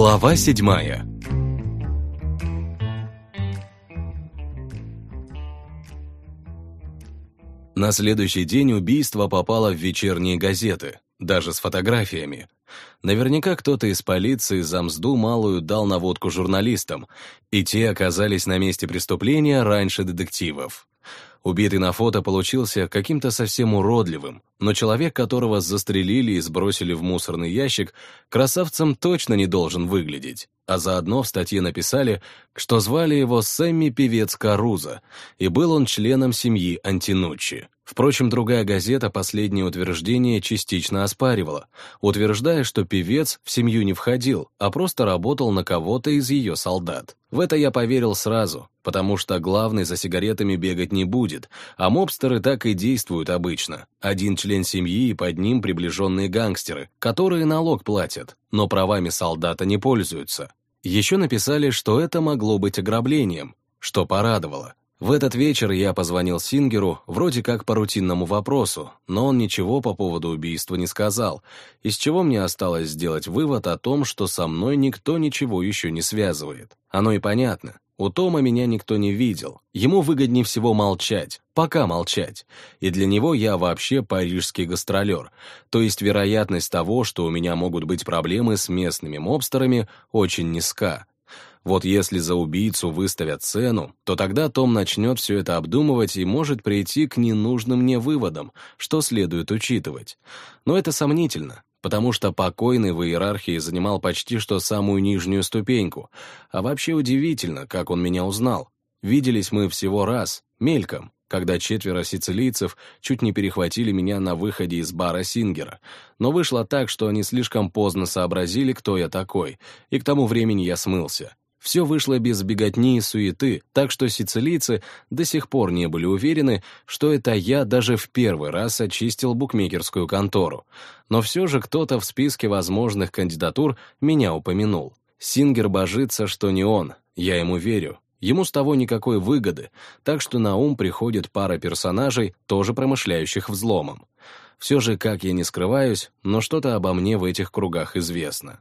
Глава седьмая На следующий день убийство попало в вечерние газеты, даже с фотографиями. Наверняка кто-то из полиции за мзду малую дал наводку журналистам, и те оказались на месте преступления раньше детективов. Убитый на фото получился каким-то совсем уродливым, но человек, которого застрелили и сбросили в мусорный ящик, красавцем точно не должен выглядеть. А заодно в статье написали, что звали его Сэмми Певец Каруза, и был он членом семьи Антинуччи. Впрочем, другая газета последнее утверждение частично оспаривала, утверждая, что певец в семью не входил, а просто работал на кого-то из ее солдат. В это я поверил сразу, потому что главный за сигаретами бегать не будет, а мобстеры так и действуют обычно. Один член семьи и под ним приближенные гангстеры, которые налог платят, но правами солдата не пользуются. Еще написали, что это могло быть ограблением, что порадовало. В этот вечер я позвонил Сингеру вроде как по рутинному вопросу, но он ничего по поводу убийства не сказал, из чего мне осталось сделать вывод о том, что со мной никто ничего еще не связывает. Оно и понятно. У Тома меня никто не видел. Ему выгоднее всего молчать, пока молчать. И для него я вообще парижский гастролер. То есть вероятность того, что у меня могут быть проблемы с местными мобстерами, очень низка. Вот если за убийцу выставят цену, то тогда Том начнет все это обдумывать и может прийти к ненужным мне выводам, что следует учитывать. Но это сомнительно, потому что покойный в иерархии занимал почти что самую нижнюю ступеньку. А вообще удивительно, как он меня узнал. Виделись мы всего раз, мельком, когда четверо сицилийцев чуть не перехватили меня на выходе из бара Сингера. Но вышло так, что они слишком поздно сообразили, кто я такой, и к тому времени я смылся. Все вышло без беготни и суеты, так что сицилийцы до сих пор не были уверены, что это я даже в первый раз очистил букмекерскую контору. Но все же кто-то в списке возможных кандидатур меня упомянул. Сингер божится, что не он, я ему верю. Ему с того никакой выгоды, так что на ум приходит пара персонажей, тоже промышляющих взломом. Все же, как я не скрываюсь, но что-то обо мне в этих кругах известно.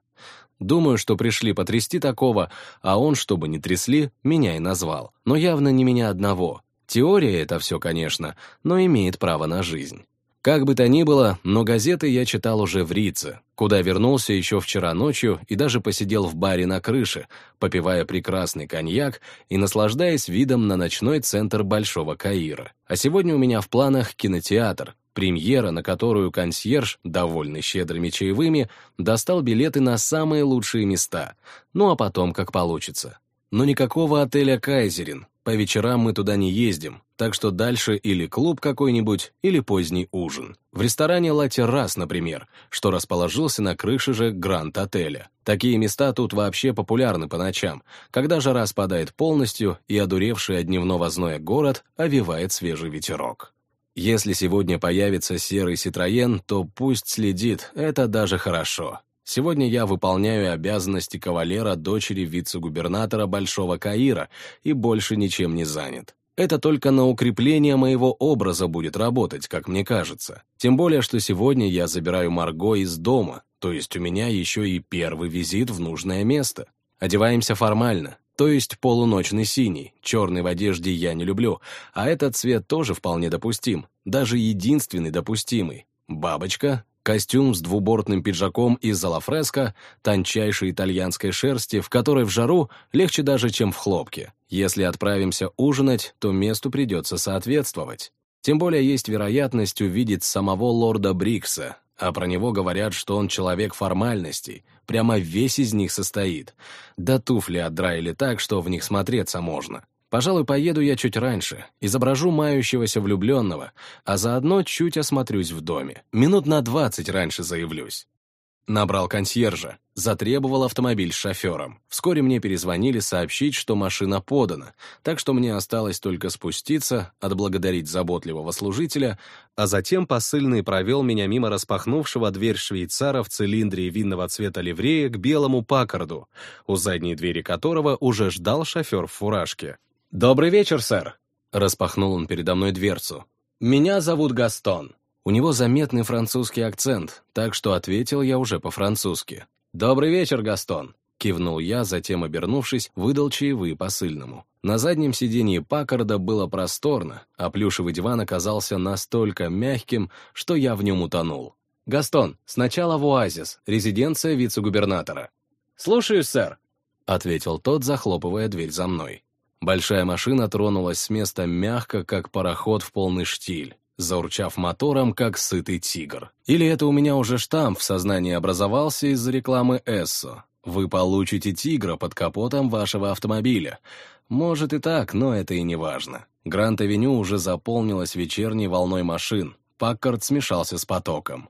Думаю, что пришли потрясти такого, а он, чтобы не трясли, меня и назвал. Но явно не меня одного. Теория это все, конечно, но имеет право на жизнь. Как бы то ни было, но газеты я читал уже в Рице, куда вернулся еще вчера ночью и даже посидел в баре на крыше, попивая прекрасный коньяк и наслаждаясь видом на ночной центр Большого Каира. А сегодня у меня в планах кинотеатр, премьера, на которую консьерж, довольный щедрыми чаевыми, достал билеты на самые лучшие места, ну а потом как получится. Но никакого отеля «Кайзерин», по вечерам мы туда не ездим, так что дальше или клуб какой-нибудь, или поздний ужин. В ресторане «Ла Террас», например, что расположился на крыше же Гранд-отеля. Такие места тут вообще популярны по ночам, когда жара спадает полностью и одуревший от дневного зноя город овивает свежий ветерок. Если сегодня появится серый Ситроен, то пусть следит, это даже хорошо. Сегодня я выполняю обязанности кавалера дочери вице-губернатора Большого Каира и больше ничем не занят. Это только на укрепление моего образа будет работать, как мне кажется. Тем более, что сегодня я забираю Марго из дома, то есть у меня еще и первый визит в нужное место. Одеваемся формально, то есть полуночный синий, черный в одежде я не люблю, а этот цвет тоже вполне допустим, даже единственный допустимый. Бабочка, Костюм с двубортным пиджаком из алафреско, тончайшей итальянской шерсти, в которой в жару легче даже, чем в хлопке. Если отправимся ужинать, то месту придется соответствовать. Тем более есть вероятность увидеть самого лорда Брикса, а про него говорят, что он человек формальностей, прямо весь из них состоит. Да туфли отдраили так, что в них смотреться можно. Пожалуй, поеду я чуть раньше, изображу мающегося влюбленного, а заодно чуть осмотрюсь в доме. Минут на двадцать раньше заявлюсь. Набрал консьержа, затребовал автомобиль с шофером. Вскоре мне перезвонили сообщить, что машина подана, так что мне осталось только спуститься, отблагодарить заботливого служителя, а затем посыльный провел меня мимо распахнувшего дверь швейцара в цилиндре винного цвета ливрея к белому Паккарду, у задней двери которого уже ждал шофер в фуражке. «Добрый вечер, сэр!» Распахнул он передо мной дверцу. «Меня зовут Гастон». У него заметный французский акцент, так что ответил я уже по-французски. «Добрый вечер, Гастон». Кивнул я, затем, обернувшись, выдал чаевые посыльному. На заднем сиденье Паккарда было просторно, а плюшевый диван оказался настолько мягким, что я в нем утонул. «Гастон, сначала в Оазис, резиденция вице-губернатора». «Слушаюсь, сэр», — ответил тот, захлопывая дверь за мной. Большая машина тронулась с места мягко, как пароход в полный штиль, заурчав мотором, как сытый тигр. Или это у меня уже штамп в сознании образовался из-за рекламы Эссо, вы получите тигра под капотом вашего автомобиля. Может и так, но это и не важно. Гранд-авеню уже заполнилась вечерней волной машин. Паккард смешался с потоком.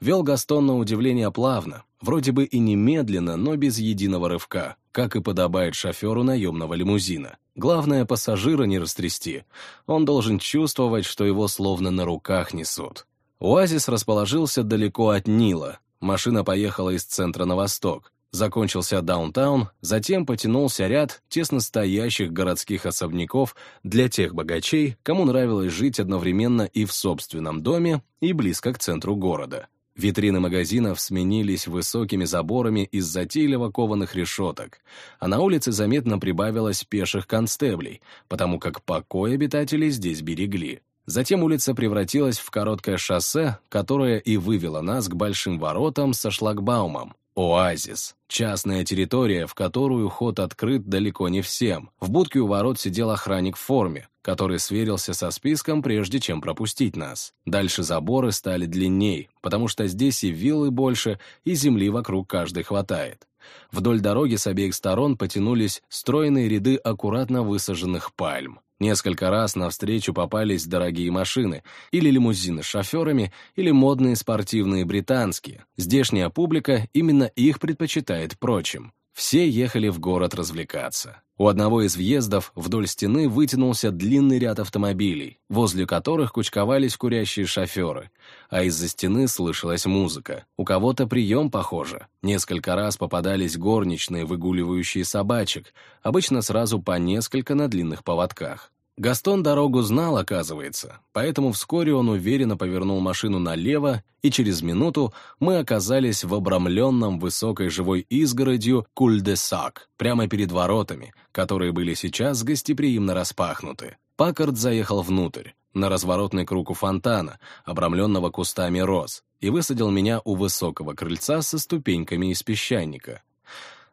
Вел Гастон на удивление плавно, вроде бы и немедленно, но без единого рывка, как и подобает шоферу наемного лимузина. Главное, пассажира не растрясти. Он должен чувствовать, что его словно на руках несут. Оазис расположился далеко от Нила. Машина поехала из центра на восток. Закончился даунтаун, затем потянулся ряд тесно стоящих городских особняков для тех богачей, кому нравилось жить одновременно и в собственном доме, и близко к центру города. Витрины магазинов сменились высокими заборами из затейливо кованых решеток, а на улице заметно прибавилось пеших констеблей, потому как покой обитателей здесь берегли. Затем улица превратилась в короткое шоссе, которое и вывело нас к большим воротам со шлагбаумом, Оазис. Частная территория, в которую ход открыт далеко не всем. В будке у ворот сидел охранник в форме, который сверился со списком, прежде чем пропустить нас. Дальше заборы стали длинней, потому что здесь и виллы больше, и земли вокруг каждой хватает. Вдоль дороги с обеих сторон потянулись стройные ряды аккуратно высаженных пальм. Несколько раз навстречу попались дорогие машины, или лимузины с шоферами, или модные спортивные британские. Здешняя публика именно их предпочитает прочим. Все ехали в город развлекаться. У одного из въездов вдоль стены вытянулся длинный ряд автомобилей, возле которых кучковались курящие шоферы, а из-за стены слышалась музыка. У кого-то прием, похоже. Несколько раз попадались горничные, выгуливающие собачек, обычно сразу по несколько на длинных поводках. Гастон дорогу знал, оказывается, поэтому вскоре он уверенно повернул машину налево, и через минуту мы оказались в обрамленном высокой живой изгородью куль-де-сак, прямо перед воротами, которые были сейчас гостеприимно распахнуты. Паккард заехал внутрь, на разворотный круг у фонтана, обрамленного кустами роз, и высадил меня у высокого крыльца со ступеньками из песчаника.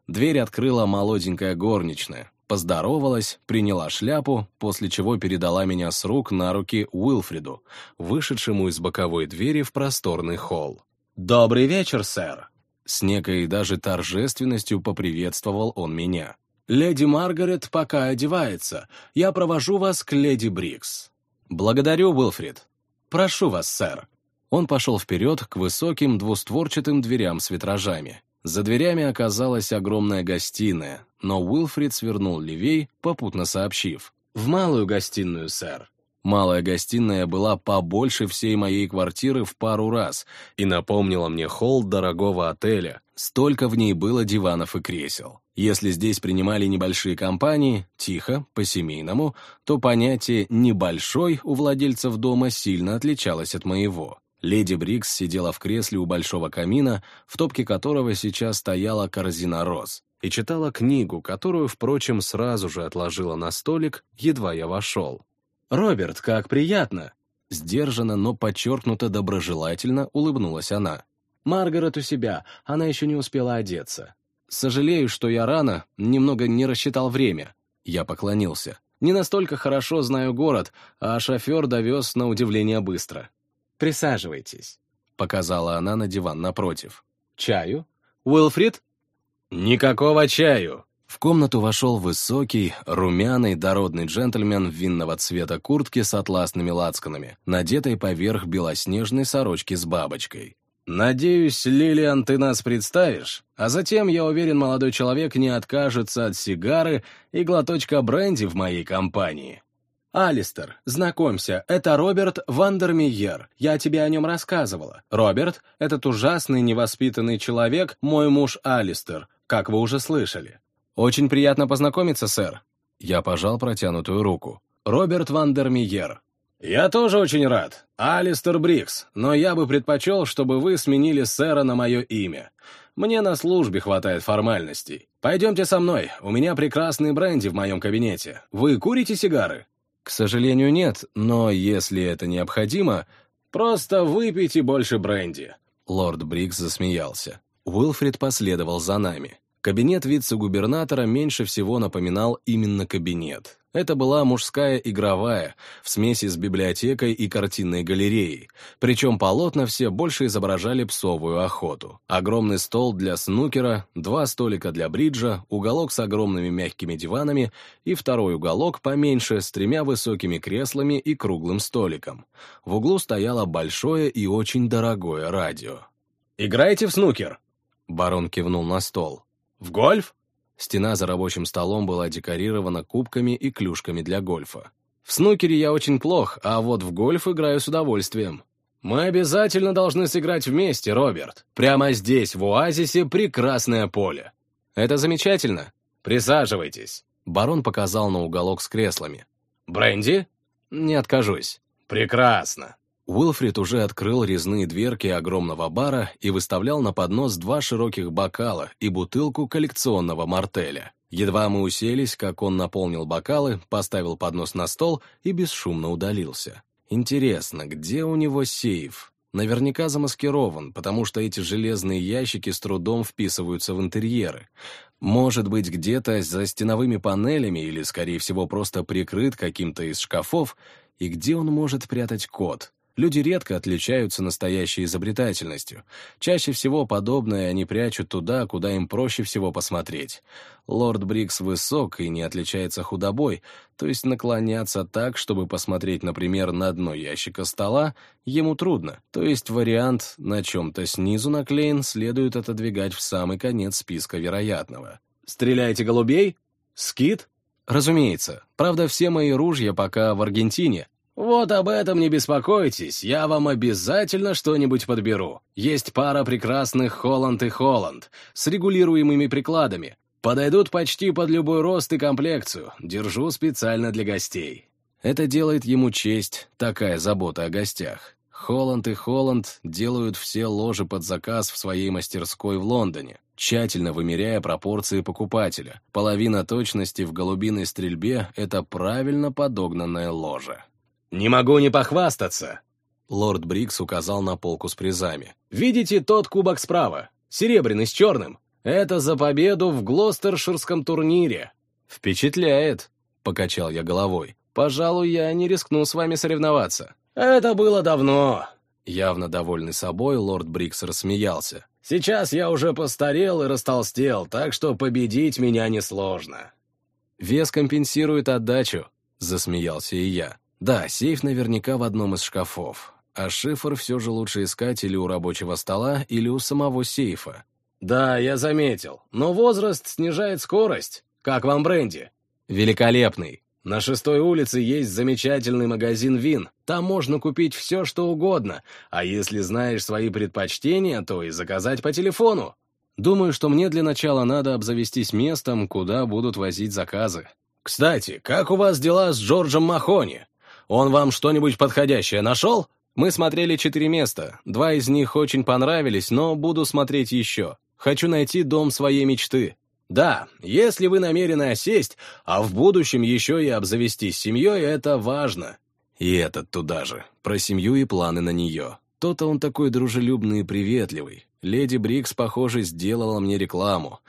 Дверь открыла молоденькая горничная, поздоровалась, приняла шляпу, после чего передала меня с рук на руки Уилфриду, вышедшему из боковой двери в просторный холл. «Добрый вечер, сэр!» С некой даже торжественностью поприветствовал он меня. «Леди Маргарет пока одевается. Я провожу вас к леди Брикс». «Благодарю, Уилфрид. Прошу вас, сэр». Он пошел вперед к высоким двустворчатым дверям с витражами. За дверями оказалась огромная гостиная, но Уилфрид свернул левей, попутно сообщив. «В малую гостиную, сэр». Малая гостиная была побольше всей моей квартиры в пару раз и напомнила мне холл дорогого отеля. Столько в ней было диванов и кресел. Если здесь принимали небольшие компании, тихо, по-семейному, то понятие «небольшой» у владельцев дома сильно отличалось от моего. Леди Брикс сидела в кресле у большого камина, в топке которого сейчас стояла корзина роз, и читала книгу, которую, впрочем, сразу же отложила на столик, едва я вошел. «Роберт, как приятно!» Сдержанно, но подчеркнуто доброжелательно улыбнулась она. «Маргарет у себя, она еще не успела одеться. Сожалею, что я рано, немного не рассчитал время». Я поклонился. «Не настолько хорошо знаю город, а шофер довез на удивление быстро. «Присаживайтесь», — показала она на диван напротив. «Чаю? Уилфрид?» «Никакого чаю!» В комнату вошел высокий, румяный, дородный джентльмен винного цвета куртки с атласными лацканами, надетой поверх белоснежной сорочки с бабочкой. «Надеюсь, Лилиан, ты нас представишь, а затем, я уверен, молодой человек не откажется от сигары и глоточка бренди в моей компании». «Алистер, знакомься, это Роберт Вандермиер. Я тебе о нем рассказывала. Роберт, этот ужасный невоспитанный человек, мой муж Алистер, как вы уже слышали. Очень приятно познакомиться, сэр». Я пожал протянутую руку. «Роберт Вандермиер». «Я тоже очень рад. Алистер Брикс, но я бы предпочел, чтобы вы сменили сэра на мое имя. Мне на службе хватает формальностей». Пойдемте со мной, у меня прекрасный бренди в моем кабинете. Вы курите сигары?» «К сожалению, нет, но если это необходимо...» «Просто выпейте больше бренди». Лорд Брикс засмеялся. Уилфрид последовал за нами. Кабинет вице-губернатора меньше всего напоминал именно кабинет. Это была мужская игровая, в смеси с библиотекой и картинной галереей. Причем полотна все больше изображали псовую охоту. Огромный стол для снукера, два столика для бриджа, уголок с огромными мягкими диванами и второй уголок поменьше с тремя высокими креслами и круглым столиком. В углу стояло большое и очень дорогое радио. «Играете в снукер?» Барон кивнул на стол. «В гольф?» Стена за рабочим столом была декорирована кубками и клюшками для гольфа. В снукере я очень плох, а вот в гольф играю с удовольствием. Мы обязательно должны сыграть вместе, Роберт. Прямо здесь, в оазисе, прекрасное поле. Это замечательно. Присаживайтесь. Барон показал на уголок с креслами. Бренди? Не откажусь. Прекрасно. Уилфрид уже открыл резные дверки огромного бара и выставлял на поднос два широких бокала и бутылку коллекционного мартеля. Едва мы уселись, как он наполнил бокалы, поставил поднос на стол и бесшумно удалился. Интересно, где у него сейф? Наверняка замаскирован, потому что эти железные ящики с трудом вписываются в интерьеры. Может быть, где-то за стеновыми панелями или, скорее всего, просто прикрыт каким-то из шкафов, и где он может прятать код? Люди редко отличаются настоящей изобретательностью. Чаще всего подобное они прячут туда, куда им проще всего посмотреть. Лорд Брикс высок и не отличается худобой, то есть наклоняться так, чтобы посмотреть, например, на дно ящика стола, ему трудно. То есть вариант «на чем-то снизу наклеен» следует отодвигать в самый конец списка вероятного. «Стреляете голубей? Скит?» «Разумеется. Правда, все мои ружья пока в Аргентине». «Вот об этом не беспокойтесь, я вам обязательно что-нибудь подберу. Есть пара прекрасных Холланд и Холланд с регулируемыми прикладами. Подойдут почти под любой рост и комплекцию. Держу специально для гостей». Это делает ему честь, такая забота о гостях. Холланд и Холланд делают все ложи под заказ в своей мастерской в Лондоне, тщательно вымеряя пропорции покупателя. Половина точности в голубиной стрельбе — это правильно подогнанная ложа. «Не могу не похвастаться!» Лорд Брикс указал на полку с призами. «Видите тот кубок справа? Серебряный с черным. Это за победу в Глостерширском турнире». «Впечатляет», — покачал я головой. «Пожалуй, я не рискну с вами соревноваться». «Это было давно». Явно довольный собой, лорд Брикс рассмеялся. «Сейчас я уже постарел и растолстел, так что победить меня несложно». «Вес компенсирует отдачу», — засмеялся и я. Да, сейф наверняка в одном из шкафов, а шифр все же лучше искать или у рабочего стола, или у самого сейфа. Да, я заметил, но возраст снижает скорость. Как вам бренди? Великолепный. На шестой улице есть замечательный магазин вин. Там можно купить все, что угодно, а если знаешь свои предпочтения, то и заказать по телефону. Думаю, что мне для начала надо обзавестись местом, куда будут возить заказы. Кстати, как у вас дела с Джорджем Махони? Он вам что-нибудь подходящее нашел? Мы смотрели четыре места. Два из них очень понравились, но буду смотреть еще. Хочу найти дом своей мечты. Да, если вы намерены осесть, а в будущем еще и обзавестись семьей, это важно. И этот туда же, про семью и планы на нее. То-то он такой дружелюбный и приветливый. Леди Брикс, похоже, сделала мне рекламу.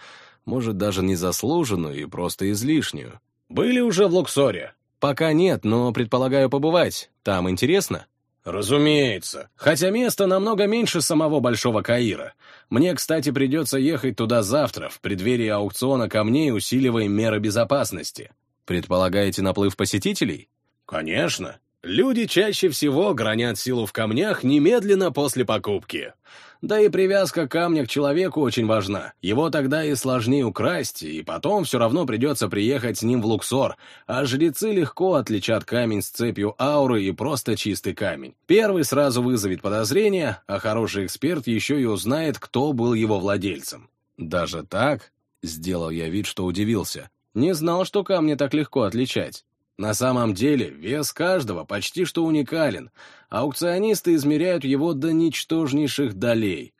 Может, даже незаслуженную и просто излишнюю. «Были уже в Луксоре?» «Пока нет, но предполагаю побывать. Там интересно?» «Разумеется. Хотя место намного меньше самого Большого Каира. Мне, кстати, придется ехать туда завтра, в преддверии аукциона камней, усиливая меры безопасности». «Предполагаете наплыв посетителей?» «Конечно. Люди чаще всего гранят силу в камнях немедленно после покупки. Да и привязка камня к человеку очень важна. Его тогда и сложнее украсть, и потом все равно придется приехать с ним в Луксор, а жрецы легко отличат камень с цепью ауры и просто чистый камень. Первый сразу вызовет подозрение, а хороший эксперт еще и узнает, кто был его владельцем. «Даже так?» — сделал я вид, что удивился. «Не знал, что камни так легко отличать». На самом деле, вес каждого почти что уникален. Аукционисты измеряют его до ничтожнейших долей.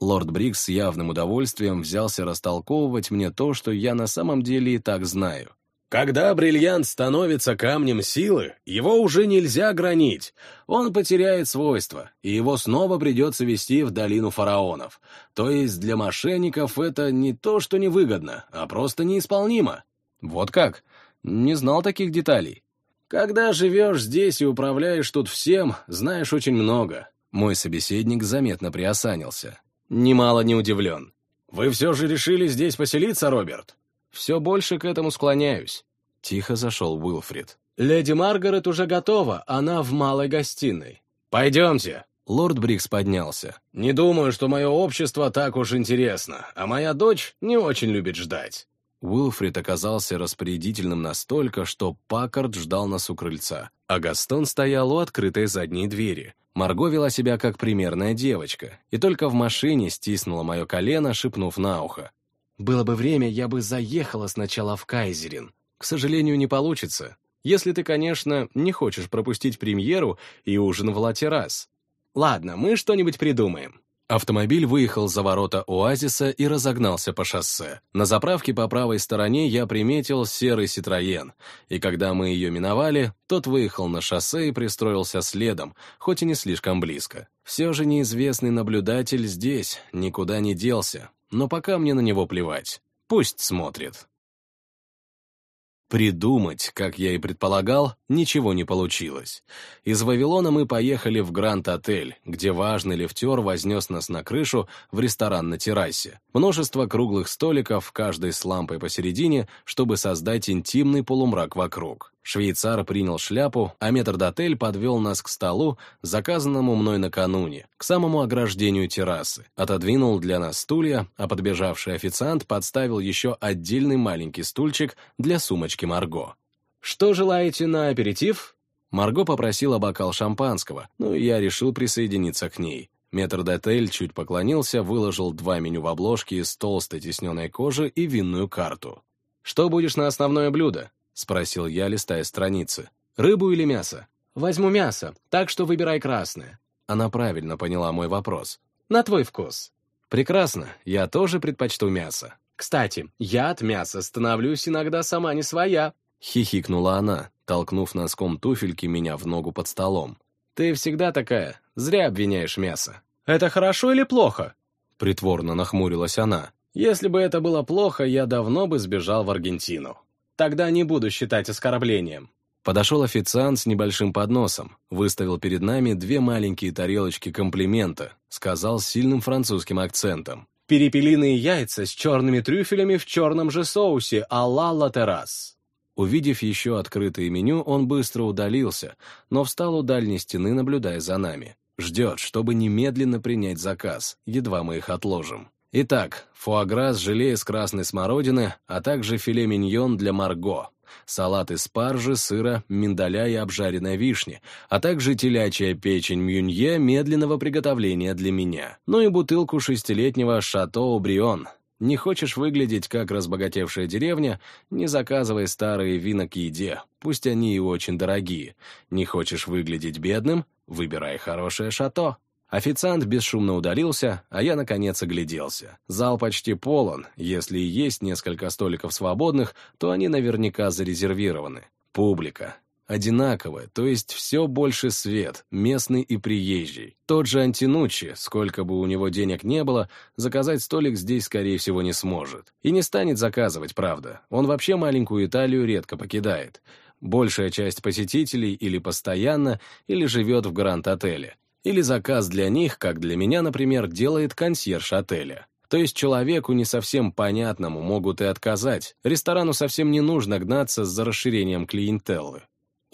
Лорд Брикс с явным удовольствием взялся растолковывать мне то, что я на самом деле и так знаю. Когда бриллиант становится камнем силы, его уже нельзя гранить. Он потеряет свойства, и его снова придется вести в долину фараонов. То есть для мошенников это не то, что невыгодно, а просто неисполнимо. Вот как? Не знал таких деталей. Когда живешь здесь и управляешь тут всем, знаешь очень много. Мой собеседник заметно приосанился. Немало не удивлен. Вы все же решили здесь поселиться, Роберт? Все больше к этому склоняюсь. Тихо зашел Уилфрид. «Леди Маргарет уже готова, она в малой гостиной. Пойдемте». Лорд Брикс поднялся. «Не думаю, что мое общество так уж интересно, а моя дочь не очень любит ждать». Уилфрид оказался распорядительным настолько, что Паккард ждал нас у крыльца, а Гастон стоял у открытой задней двери. Марго вела себя как примерная девочка, и только в машине стиснула мое колено, шепнув на ухо. Было бы время, я бы заехала сначала в Кайзерин. К сожалению, не получится. Если ты, конечно, не хочешь пропустить премьеру и ужин в Латерас. Ладно, мы что-нибудь придумаем. Автомобиль выехал за ворота оазиса и разогнался по шоссе. На заправке по правой стороне я приметил серый Ситроен, и когда мы ее миновали, тот выехал на шоссе и пристроился следом, хоть и не слишком близко. Все же неизвестный наблюдатель здесь, никуда не делся, но пока мне на него плевать. Пусть смотрит. Придумать, как я и предполагал, ничего не получилось. Из Вавилона мы поехали в Гранд-отель, где важный лифтер вознес нас на крышу в ресторан на террасе. Множество круглых столиков, каждый с лампой посередине, чтобы создать интимный полумрак вокруг. Швейцар принял шляпу, а метрдотель подвел нас к столу, заказанному мной накануне, к самому ограждению террасы, отодвинул для нас стулья, а подбежавший официант подставил еще отдельный маленький стульчик для сумочки Марго. «Что желаете на аперитив?» Марго попросила бокал шампанского, ну и я решил присоединиться к ней. Метрдотель чуть поклонился, выложил два меню в обложке из толстой тесненной кожи и винную карту. «Что будешь на основное блюдо?» — спросил я, листая страницы. «Рыбу или мясо?» «Возьму мясо, так что выбирай красное». Она правильно поняла мой вопрос. «На твой вкус». «Прекрасно, я тоже предпочту мясо». «Кстати, я от мяса становлюсь иногда сама не своя», — хихикнула она, толкнув носком туфельки меня в ногу под столом. «Ты всегда такая, зря обвиняешь мясо». «Это хорошо или плохо?» Притворно нахмурилась она. «Если бы это было плохо, я давно бы сбежал в Аргентину». Тогда не буду считать оскорблением. Подошел официант с небольшим подносом, выставил перед нами две маленькие тарелочки комплимента, сказал с сильным французским акцентом. «Перепелиные яйца с черными трюфелями в черном же соусе а-ла латерас». Увидев еще открытое меню, он быстро удалился, но встал у дальней стены, наблюдая за нами. Ждет, чтобы немедленно принять заказ, едва мы их отложим. Итак, фуагра с желе из красной смородины, а также филе миньон для Марго, салат из спаржи, сыра, миндаля и обжаренной вишни, а также телячья печень мюнье медленного приготовления для меня. Ну и бутылку шестилетнего «Шато Брион». Не хочешь выглядеть как разбогатевшая деревня, не заказывай старые вина к еде, пусть они и очень дорогие. Не хочешь выглядеть бедным, выбирай хорошее шато. Официант бесшумно удалился, а я, наконец, огляделся. Зал почти полон, если и есть несколько столиков свободных, то они наверняка зарезервированы. Публика. Одинаковая, то есть все больше свет, местный и приезжий. Тот же Антинучи, сколько бы у него денег не было, заказать столик здесь, скорее всего, не сможет. И не станет заказывать, правда. Он вообще маленькую Италию редко покидает. Большая часть посетителей или постоянно, или живет в Гранд-отеле. Или заказ для них, как для меня, например, делает консьерж отеля. То есть человеку не совсем понятному могут и отказать. Ресторану совсем не нужно гнаться за расширением клиентеллы.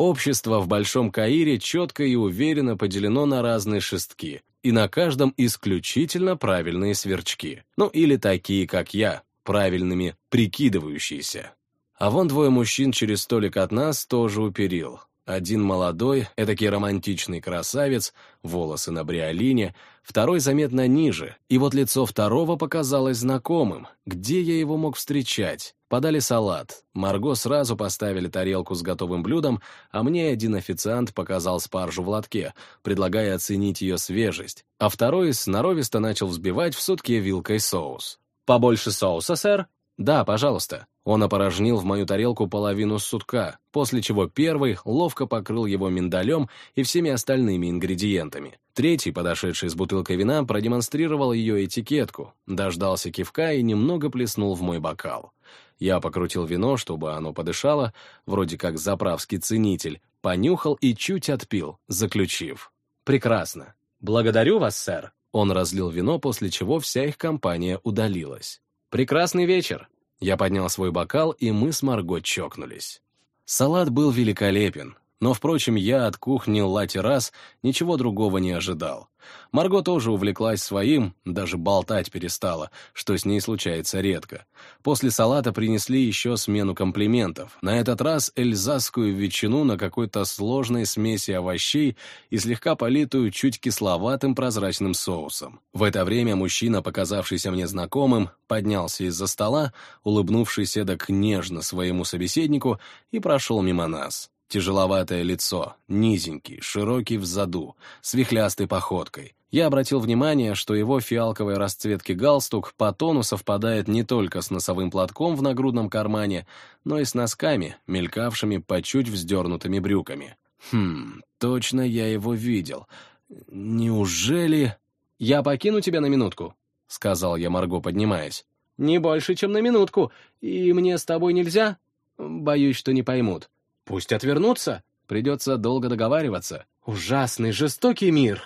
Общество в Большом Каире четко и уверенно поделено на разные шестки, и на каждом исключительно правильные сверчки. Ну или такие, как я, правильными прикидывающиеся. А вон двое мужчин через столик от нас тоже уперил. Один молодой, этакий романтичный красавец, волосы на бриолине, второй заметно ниже, и вот лицо второго показалось знакомым. Где я его мог встречать? Подали салат. Марго сразу поставили тарелку с готовым блюдом, а мне один официант показал спаржу в лотке, предлагая оценить ее свежесть, а второй сноровисто начал взбивать в сутке вилкой соус. «Побольше соуса, сэр?» «Да, пожалуйста». Он опорожнил в мою тарелку половину сутка, после чего первый ловко покрыл его миндалем и всеми остальными ингредиентами. Третий, подошедший с бутылкой вина, продемонстрировал ее этикетку, дождался кивка и немного плеснул в мой бокал. Я покрутил вино, чтобы оно подышало, вроде как заправский ценитель, понюхал и чуть отпил, заключив. «Прекрасно. Благодарю вас, сэр». Он разлил вино, после чего вся их компания удалилась. «Прекрасный вечер!» Я поднял свой бокал, и мы с Марго чокнулись. Салат был великолепен, но, впрочем, я от кухни Латерас ничего другого не ожидал. Марго тоже увлеклась своим, даже болтать перестала, что с ней случается редко. После салата принесли еще смену комплиментов. На этот раз эльзасскую ветчину на какой-то сложной смеси овощей и слегка политую чуть кисловатым прозрачным соусом. В это время мужчина, показавшийся мне знакомым, поднялся из-за стола, улыбнувшись эдак нежно своему собеседнику, и прошел мимо нас. Тяжеловатое лицо, низенький, широкий в заду, с вихлястой походкой. Я обратил внимание, что его фиалковой расцветки галстук по тону совпадает не только с носовым платком в нагрудном кармане, но и с носками, мелькавшими по чуть вздернутыми брюками. Хм, точно я его видел. Неужели... «Я покину тебя на минутку», — сказал я Марго, поднимаясь. «Не больше, чем на минутку. И мне с тобой нельзя?» «Боюсь, что не поймут». Пусть отвернутся. Придется долго договариваться. Ужасный, жестокий мир.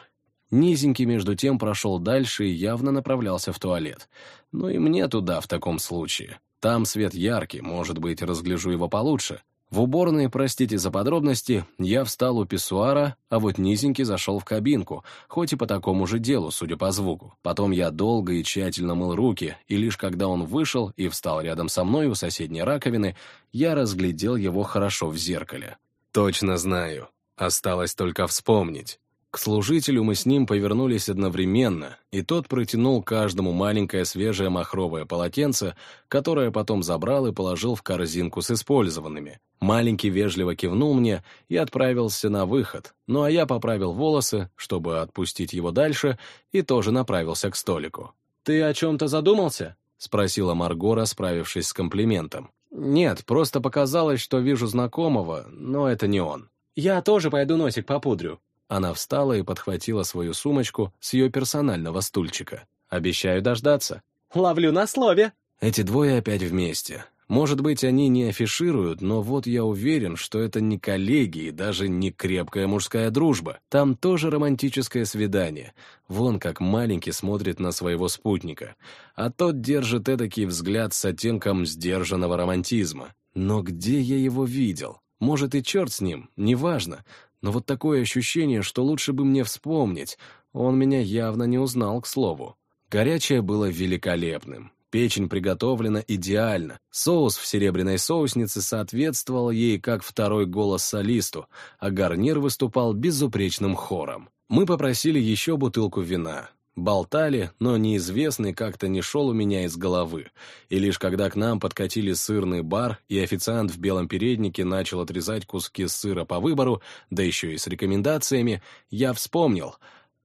Низенький, между тем, прошел дальше и явно направлялся в туалет. Ну и мне туда в таком случае. Там свет яркий, может быть, разгляжу его получше. В уборной, простите за подробности, я встал у писсуара, а вот низенький зашел в кабинку, хоть и по такому же делу, судя по звуку. Потом я долго и тщательно мыл руки, и лишь когда он вышел и встал рядом со мной у соседней раковины, я разглядел его хорошо в зеркале. Точно знаю. Осталось только вспомнить. К служителю мы с ним повернулись одновременно, и тот протянул каждому маленькое свежее махровое полотенце, которое потом забрал и положил в корзинку с использованными. Маленький вежливо кивнул мне и отправился на выход, ну а я поправил волосы, чтобы отпустить его дальше, и тоже направился к столику. «Ты о чем-то задумался?» — спросила Марго, расправившись с комплиментом. «Нет, просто показалось, что вижу знакомого, но это не он. Я тоже пойду носик попудрю», она встала и подхватила свою сумочку с ее персонального стульчика. «Обещаю дождаться». «Ловлю на слове!» Эти двое опять вместе. Может быть, они не афишируют, но вот я уверен, что это не коллеги и даже не крепкая мужская дружба. Там тоже романтическое свидание. Вон как маленький смотрит на своего спутника. А тот держит эдакий взгляд с оттенком сдержанного романтизма. Но где я его видел? Может, и черт с ним, неважно но вот такое ощущение, что лучше бы мне вспомнить. Он меня явно не узнал, к слову. Горячее было великолепным. Печень приготовлена идеально. Соус в серебряной соуснице соответствовал ей как второй голос солисту, а гарнир выступал безупречным хором. Мы попросили еще бутылку вина. Болтали, но неизвестный как-то не шел у меня из головы. И лишь когда к нам подкатили сырный бар, и официант в белом переднике начал отрезать куски сыра по выбору, да еще и с рекомендациями, я вспомнил.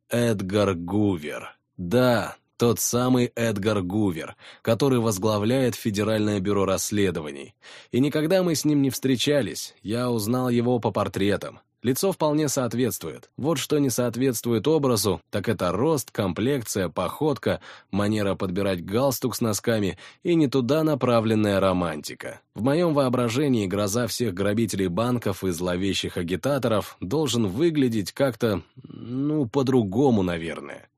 Эдгар Гувер. Да, тот самый Эдгар Гувер, который возглавляет Федеральное бюро расследований. И никогда мы с ним не встречались, я узнал его по портретам. Лицо вполне соответствует. Вот что не соответствует образу, так это рост, комплекция, походка, манера подбирать галстук с носками и не туда направленная романтика. В моем воображении гроза всех грабителей банков и зловещих агитаторов должен выглядеть как-то, ну, по-другому, наверное.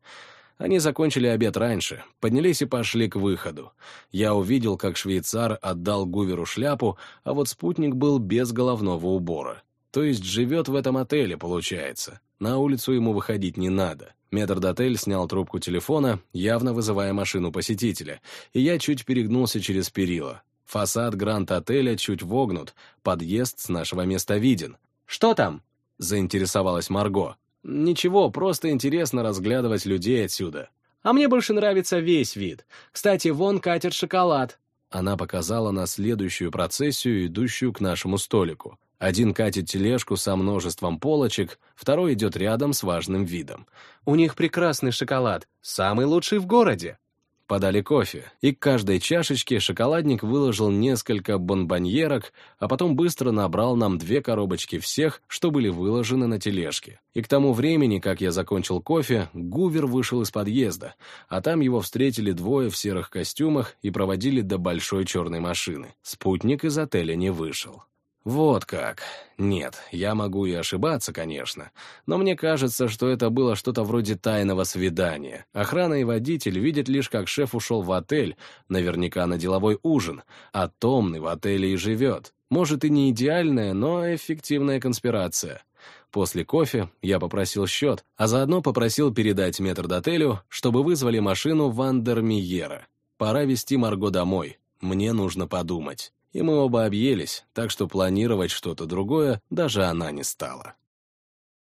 Они закончили обед раньше, поднялись и пошли к выходу. Я увидел, как швейцар отдал Гуверу шляпу, а вот спутник был без головного убора. То есть живет в этом отеле, получается. На улицу ему выходить не надо. Метрдотель снял трубку телефона, явно вызывая машину посетителя, и я чуть перегнулся через перила. Фасад Гранд-отеля чуть вогнут, подъезд с нашего места виден. «Что там?» — заинтересовалась Марго. «Ничего, просто интересно разглядывать людей отсюда». «А мне больше нравится весь вид. Кстати, вон катер шоколад». Она показала на следующую процессию, идущую к нашему столику. Один катит тележку со множеством полочек, второй идет рядом с важным видом. «У них прекрасный шоколад, самый лучший в городе!» Подали кофе, и к каждой чашечке шоколадник выложил несколько бонбоньерок, а потом быстро набрал нам две коробочки всех, что были выложены на тележке. И к тому времени, как я закончил кофе, Гувер вышел из подъезда, а там его встретили двое в серых костюмах и проводили до большой черной машины. Спутник из отеля не вышел. Вот как. Нет, я могу и ошибаться, конечно, но мне кажется, что это было что-то вроде тайного свидания. Охрана и водитель видят лишь, как шеф ушел в отель, наверняка на деловой ужин, а Томный в отеле и живет. Может, и не идеальная, но эффективная конспирация. После кофе я попросил счет, а заодно попросил передать метрдотелю, чтобы вызвали машину Вандермиера. Пора везти Марго домой. Мне нужно подумать и мы оба объелись, так что планировать что-то другое даже она не стала.